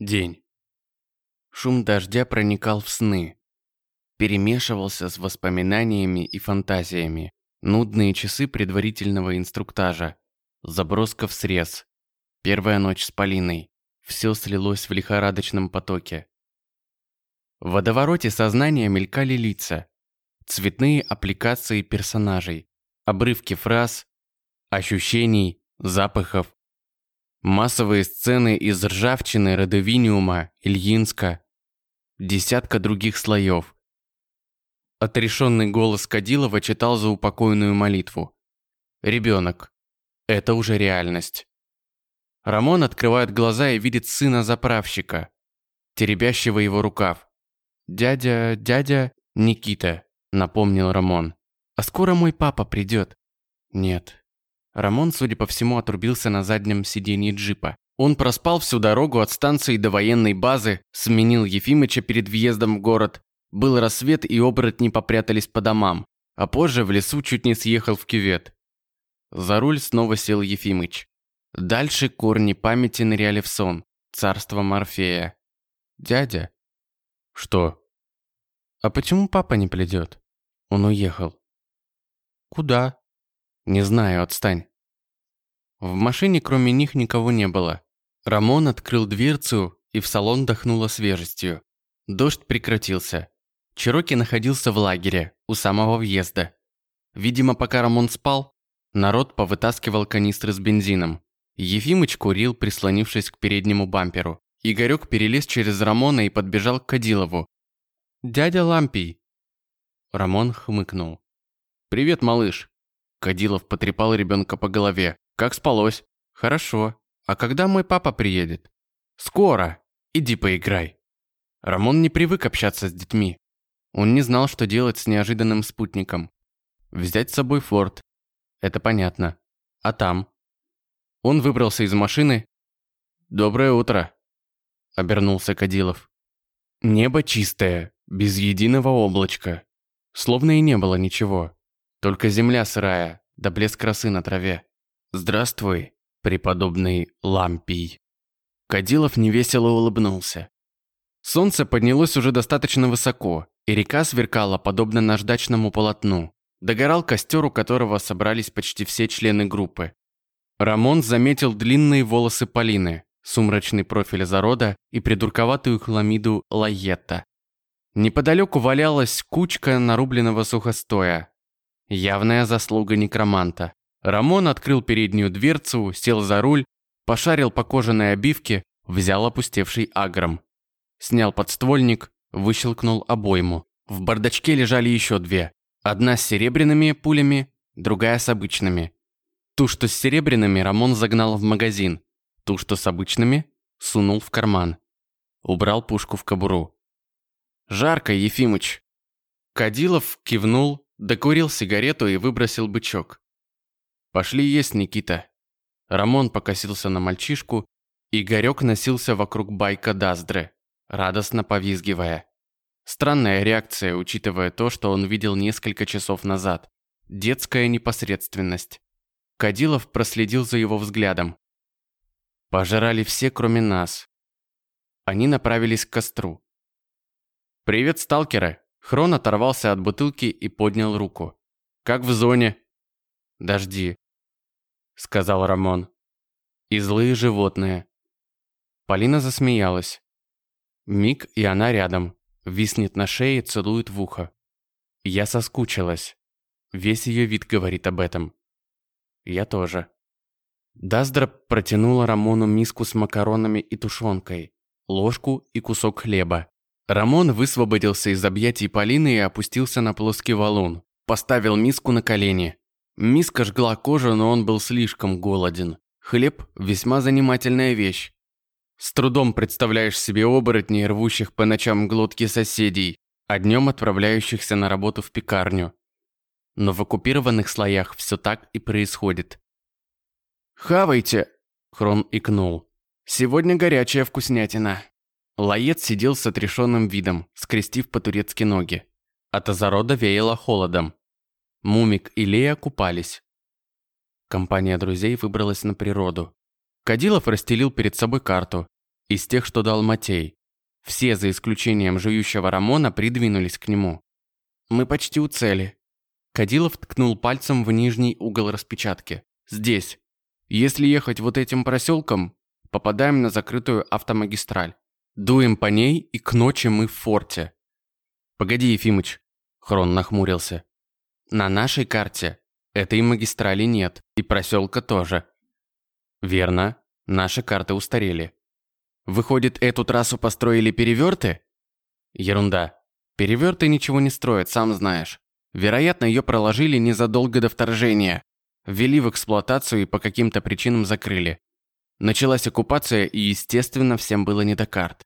День. Шум дождя проникал в сны. Перемешивался с воспоминаниями и фантазиями. Нудные часы предварительного инструктажа. Заброска в срез. Первая ночь с Полиной. Все слилось в лихорадочном потоке. В водовороте сознания мелькали лица. Цветные аппликации персонажей. Обрывки фраз, ощущений, запахов, Массовые сцены из ржавчины, родовиниума, Ильинска. Десятка других слоев. Отрешенный голос Кадилова читал за упокойную молитву. Ребенок. Это уже реальность. Рамон открывает глаза и видит сына заправщика, теребящего его рукав. «Дядя, дядя, Никита», — напомнил Рамон. «А скоро мой папа придет?» «Нет, Рамон, судя по всему, отрубился на заднем сиденье джипа. Он проспал всю дорогу от станции до военной базы, сменил Ефимыча перед въездом в город. Был рассвет, и оборотни попрятались по домам. А позже в лесу чуть не съехал в кювет. За руль снова сел Ефимыч. Дальше корни памяти ныряли в сон. Царство Морфея. «Дядя?» «Что?» «А почему папа не придет?» Он уехал. «Куда?» «Не знаю, отстань». В машине кроме них никого не было. Рамон открыл дверцу, и в салон дохнуло свежестью. Дождь прекратился. Чироки находился в лагере, у самого въезда. Видимо, пока Рамон спал, народ повытаскивал канистры с бензином. Ефимыч курил, прислонившись к переднему бамперу. Игорек перелез через Рамона и подбежал к Кадилову. «Дядя Лампий!» Рамон хмыкнул. «Привет, малыш!» Кадилов потрепал ребенка по голове. «Как спалось?» «Хорошо. А когда мой папа приедет?» «Скоро. Иди поиграй». Рамон не привык общаться с детьми. Он не знал, что делать с неожиданным спутником. Взять с собой форт. Это понятно. А там? Он выбрался из машины. «Доброе утро», — обернулся Кадилов. Небо чистое, без единого облачка. Словно и не было ничего. Только земля сырая, да блеск красы на траве. Здравствуй, преподобный Лампий. Кадилов невесело улыбнулся. Солнце поднялось уже достаточно высоко, и река сверкала подобно наждачному полотну. Догорал костер, у которого собрались почти все члены группы. Рамон заметил длинные волосы Полины, сумрачный профиль зарода и придурковатую хламиду Лайетта. Неподалеку валялась кучка нарубленного сухостоя, Явная заслуга некроманта. Рамон открыл переднюю дверцу, сел за руль, пошарил по кожаной обивке, взял опустевший агром. Снял подствольник, выщелкнул обойму. В бардачке лежали еще две. Одна с серебряными пулями, другая с обычными. Ту, что с серебряными, Рамон загнал в магазин. Ту, что с обычными, сунул в карман. Убрал пушку в кобуру. «Жарко, Ефимыч!» Кадилов кивнул, Докурил сигарету и выбросил бычок. «Пошли есть, Никита». Рамон покосился на мальчишку, и Игорек носился вокруг байка Даздры, радостно повизгивая. Странная реакция, учитывая то, что он видел несколько часов назад. Детская непосредственность. Кадилов проследил за его взглядом. Пожирали все, кроме нас. Они направились к костру. «Привет, сталкеры!» Хрон оторвался от бутылки и поднял руку. «Как в зоне?» «Дожди», — сказал Рамон. «И злые животные». Полина засмеялась. Миг, и она рядом. Виснет на шее, целует в ухо. Я соскучилась. Весь ее вид говорит об этом. Я тоже. Даздра протянула Рамону миску с макаронами и тушенкой, ложку и кусок хлеба. Рамон высвободился из объятий Полины и опустился на плоский валун. Поставил миску на колени. Миска жгла кожу, но он был слишком голоден. Хлеб – весьма занимательная вещь. С трудом представляешь себе оборотней, рвущих по ночам глотки соседей, а днем отправляющихся на работу в пекарню. Но в оккупированных слоях все так и происходит. «Хавайте!» – Хрон икнул. «Сегодня горячая вкуснятина». Лаец сидел с отрешенным видом, скрестив по-турецки ноги. От Азарода веяло холодом. Мумик и Лея купались. Компания друзей выбралась на природу. Кадилов расстелил перед собой карту. из тех, что дал Матей. Все, за исключением жующего Рамона, придвинулись к нему. «Мы почти у цели». Кадилов ткнул пальцем в нижний угол распечатки. «Здесь. Если ехать вот этим проселком, попадаем на закрытую автомагистраль. Дуем по ней, и к ночи мы в форте». «Погоди, Ефимыч», — Хрон нахмурился. «На нашей карте этой магистрали нет, и проселка тоже». «Верно, наши карты устарели. Выходит, эту трассу построили переверты? Ерунда. Переверты ничего не строят, сам знаешь. Вероятно, ее проложили незадолго до вторжения. Ввели в эксплуатацию и по каким-то причинам закрыли. Началась оккупация, и, естественно, всем было не до карт.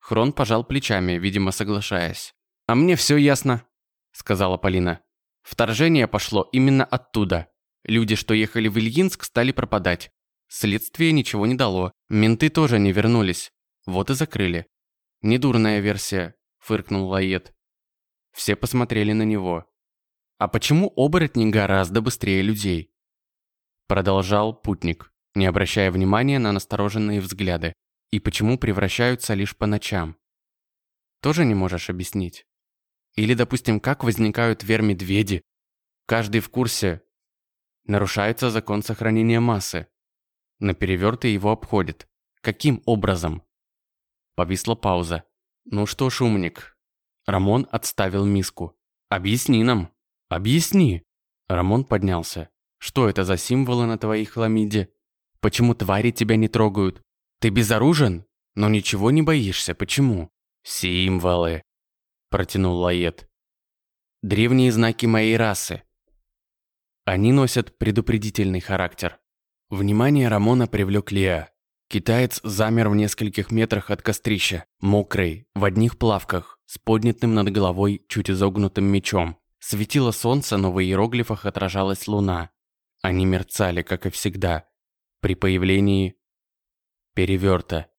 Хрон пожал плечами, видимо, соглашаясь. «А мне все ясно», — сказала Полина. «Вторжение пошло именно оттуда. Люди, что ехали в Ильинск, стали пропадать. Следствие ничего не дало. Менты тоже не вернулись. Вот и закрыли. Недурная версия, фыркнул Лает. Все посмотрели на него. А почему оборотни гораздо быстрее людей? Продолжал путник, не обращая внимания на настороженные взгляды. И почему превращаются лишь по ночам? Тоже не можешь объяснить? Или, допустим, как возникают вер-медведи? Каждый в курсе. Нарушается закон сохранения массы. На переверты его обходит. Каким образом? Повисла пауза. Ну что ж, умник. Рамон отставил миску. Объясни нам. Объясни. Рамон поднялся. Что это за символы на твоей хламиде? Почему твари тебя не трогают? Ты безоружен? Но ничего не боишься. Почему? Символы. Протянул Лает. Древние знаки моей расы. Они носят предупредительный характер. Внимание Рамона привлек Леа. Китаец замер в нескольких метрах от кострища, мокрый, в одних плавках, с поднятым над головой чуть изогнутым мечом. Светило солнце, но в иероглифах отражалась луна. Они мерцали, как и всегда, при появлении переверта.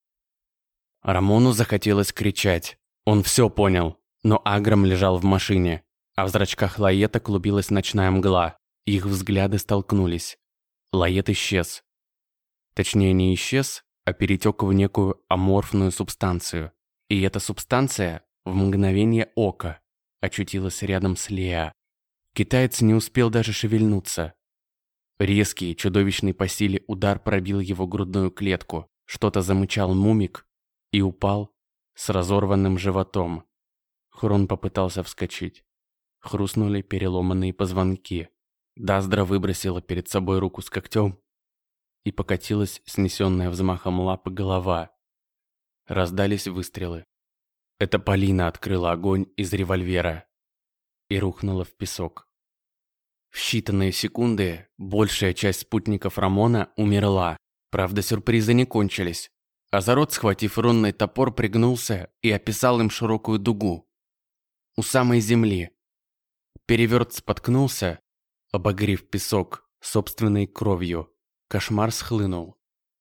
Рамону захотелось кричать. Он все понял, но Аграм лежал в машине, а в зрачках Лаета клубилась ночная мгла. Их взгляды столкнулись. Лает исчез. Точнее, не исчез, а перетек в некую аморфную субстанцию. И эта субстанция в мгновение ока очутилась рядом с Леа. Китаец не успел даже шевельнуться. Резкий, чудовищный по силе удар пробил его грудную клетку. Что-то замычал мумик и упал с разорванным животом. Хрон попытался вскочить. Хрустнули переломанные позвонки. Даздра выбросила перед собой руку с когтем и покатилась снесенная взмахом лапы голова. Раздались выстрелы. Это Полина открыла огонь из револьвера и рухнула в песок. В считанные секунды большая часть спутников Рамона умерла. Правда, сюрпризы не кончились. Азарот, схватив рунный топор, пригнулся и описал им широкую дугу. У самой земли. Переверт споткнулся обогрев песок собственной кровью. Кошмар схлынул,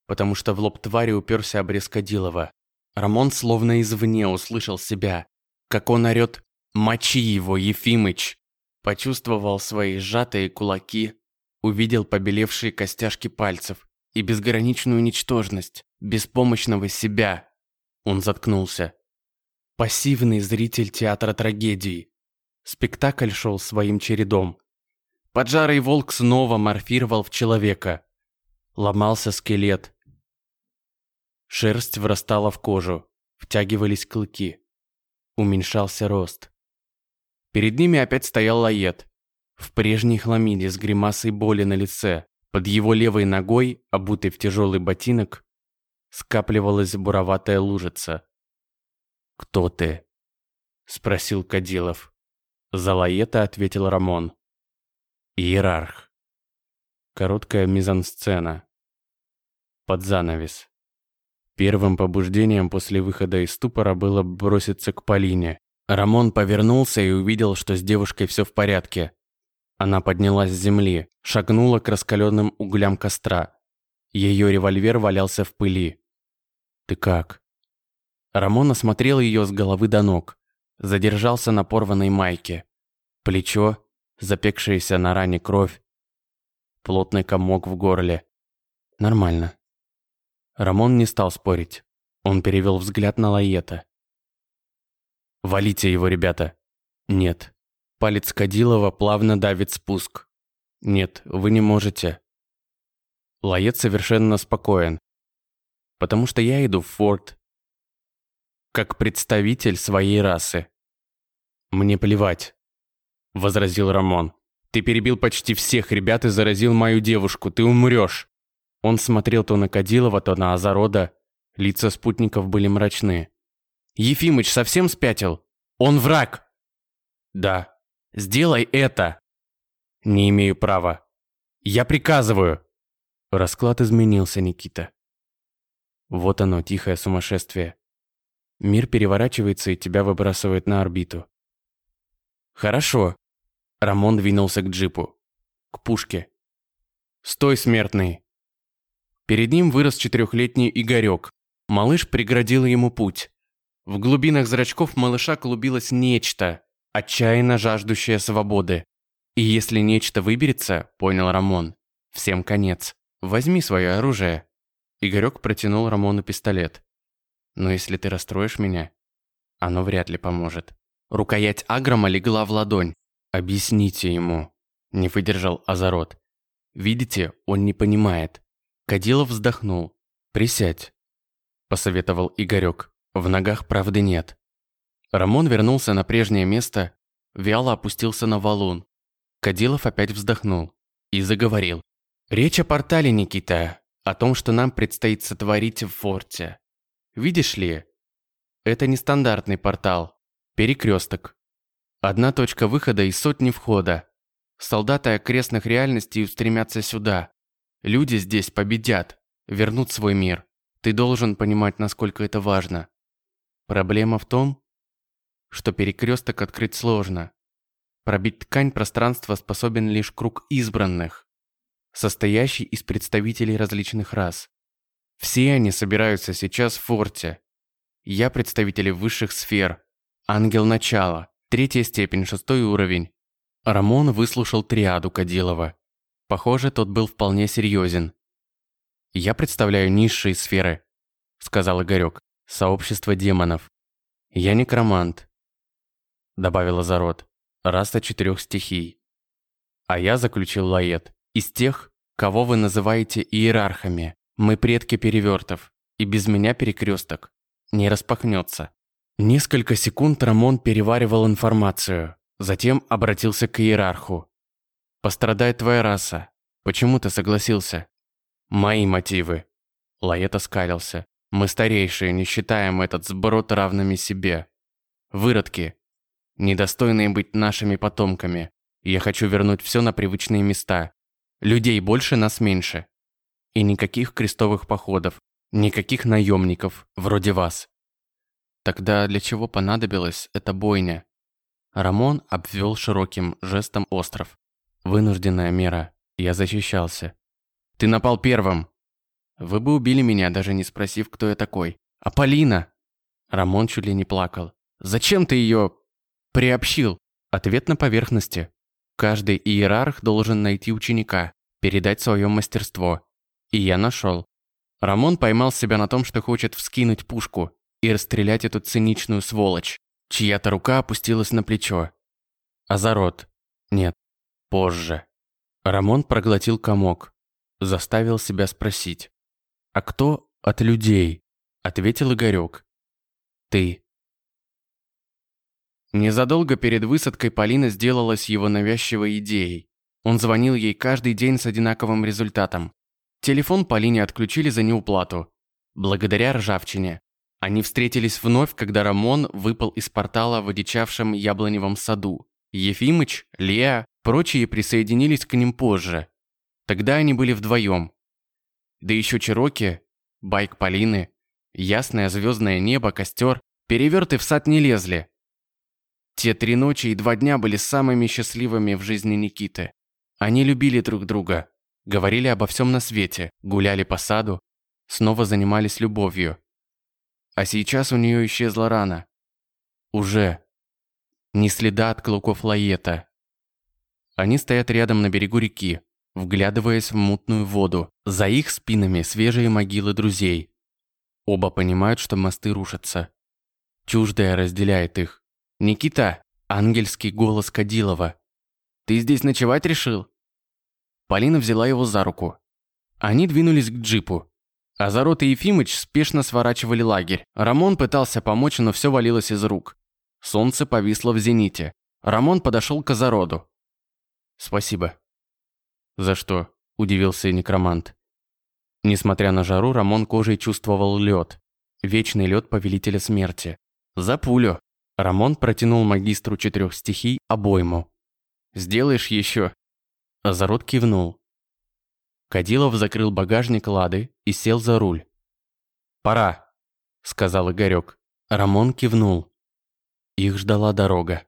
потому что в лоб твари уперся обрез Кадилова. Рамон словно извне услышал себя, как он орёт «Мочи его, Ефимыч!» Почувствовал свои сжатые кулаки, увидел побелевшие костяшки пальцев и безграничную ничтожность, беспомощного себя. Он заткнулся. Пассивный зритель театра трагедии. Спектакль шел своим чередом. Поджарый волк снова морфировал в человека. Ломался скелет. Шерсть врастала в кожу, втягивались клыки. Уменьшался рост. Перед ними опять стоял Лает. В прежней хламиде с гримасой боли на лице. Под его левой ногой, обутой в тяжелый ботинок, скапливалась буроватая лужица. «Кто ты?» — спросил Кадилов. За Лаета ответил Рамон. Иерарх. Короткая мизансцена. Под занавес. Первым побуждением после выхода из ступора было броситься к Полине. Рамон повернулся и увидел, что с девушкой все в порядке. Она поднялась с земли, шагнула к раскаленным углям костра. Ее револьвер валялся в пыли. «Ты как?» Рамон осмотрел ее с головы до ног. Задержался на порванной майке. Плечо, запекшаяся на ране кровь, плотный комок в горле. Нормально. Рамон не стал спорить. Он перевел взгляд на Лаета. «Валите его, ребята!» «Нет». Палец Кадилова плавно давит спуск. «Нет, вы не можете». Лает совершенно спокоен. «Потому что я иду в форт. Как представитель своей расы». «Мне плевать», — возразил Рамон. «Ты перебил почти всех ребят и заразил мою девушку. Ты умрешь». Он смотрел то на Кадилова, то на Азарода. Лица спутников были мрачны. «Ефимыч совсем спятил? Он враг!» «Да. Сделай это!» «Не имею права. Я приказываю!» Расклад изменился, Никита. Вот оно, тихое сумасшествие. Мир переворачивается и тебя выбрасывает на орбиту. «Хорошо». Рамон двинулся к джипу. К пушке. «Стой, смертный!» Перед ним вырос четырехлетний Игорек. Малыш преградил ему путь. В глубинах зрачков малыша клубилось нечто, отчаянно жаждущее свободы. И если нечто выберется, понял Рамон, всем конец. Возьми свое оружие. Игорек протянул Рамону пистолет. Но если ты расстроишь меня, оно вряд ли поможет. Рукоять Агрома легла в ладонь. Объясните ему. Не выдержал Азарот. Видите, он не понимает. Кадилов вздохнул. Присядь. Посоветовал Игорек. В ногах правды нет. Рамон вернулся на прежнее место, вяло опустился на валун. Кадилов опять вздохнул и заговорил. «Речь о портале, Никита, о том, что нам предстоит сотворить в форте. Видишь ли, это не стандартный портал, перекресток. Одна точка выхода и сотни входа. Солдаты окрестных реальностей устремятся сюда. Люди здесь победят, вернут свой мир. Ты должен понимать, насколько это важно. Проблема в том, что перекресток открыть сложно. Пробить ткань пространства способен лишь круг избранных, состоящий из представителей различных рас. Все они собираются сейчас в форте. Я представители высших сфер. Ангел начала. Третья степень, шестой уровень. Рамон выслушал триаду Кадилова. Похоже, тот был вполне серьезен. «Я представляю низшие сферы», — сказал Игорек. «Сообщество демонов. Я некромант, добавила Зарод, раса четырех стихий. А я заключил Лает, из тех, кого вы называете иерархами. Мы предки перевертов, и без меня перекресток не распахнется. Несколько секунд Рамон переваривал информацию, затем обратился к иерарху. «Пострадает твоя раса. Почему ты согласился?» «Мои мотивы». Лаэт оскалился. «Мы старейшие, не считаем этот сброд равными себе. Выродки, недостойные быть нашими потомками. Я хочу вернуть все на привычные места. Людей больше, нас меньше. И никаких крестовых походов, никаких наемников, вроде вас. Тогда для чего понадобилась эта бойня? Рамон обвел широким жестом остров. Вынужденная мера. Я защищался. Ты напал первым. Вы бы убили меня, даже не спросив, кто я такой. А Полина? Рамон чуть ли не плакал. Зачем ты ее Приобщил. Ответ на поверхности. Каждый иерарх должен найти ученика, передать свое мастерство. И я нашел. Рамон поймал себя на том, что хочет вскинуть пушку и расстрелять эту циничную сволочь. Чья-то рука опустилась на плечо. Азарот. Нет. Позже. Рамон проглотил комок. Заставил себя спросить. «А кто от людей?» Ответил Игорек. «Ты». Незадолго перед высадкой Полина сделалась его навязчивой идеей. Он звонил ей каждый день с одинаковым результатом. Телефон Полине отключили за неуплату. Благодаря ржавчине. Они встретились вновь, когда Рамон выпал из портала в одичавшем яблоневом саду. Ефимыч, Леа, прочие присоединились к ним позже. Тогда они были вдвоем. Да еще Чироки, байк Полины, ясное звездное небо, костер, переверты в сад не лезли. Те три ночи и два дня были самыми счастливыми в жизни Никиты. Они любили друг друга, говорили обо всем на свете, гуляли по саду, снова занимались любовью. А сейчас у нее исчезла рана. Уже. Ни следа от клыков лаета. Они стоят рядом на берегу реки, вглядываясь в мутную воду. За их спинами свежие могилы друзей. Оба понимают, что мосты рушатся. Чуждая разделяет их. «Никита!» – ангельский голос Кадилова. «Ты здесь ночевать решил?» Полина взяла его за руку. Они двинулись к джипу. Азарот и Ефимыч спешно сворачивали лагерь. Рамон пытался помочь, но все валилось из рук. Солнце повисло в зените. Рамон подошел к Азароду. «Спасибо». «За что?» – удивился некромант. Несмотря на жару, Рамон кожей чувствовал лед. Вечный лед повелителя смерти. «За пулю!» Рамон протянул магистру четырех стихий обойму. «Сделаешь еще?» Азарот кивнул. Кадилов закрыл багажник Лады и сел за руль. «Пора», — сказал Игорек. Рамон кивнул. Их ждала дорога.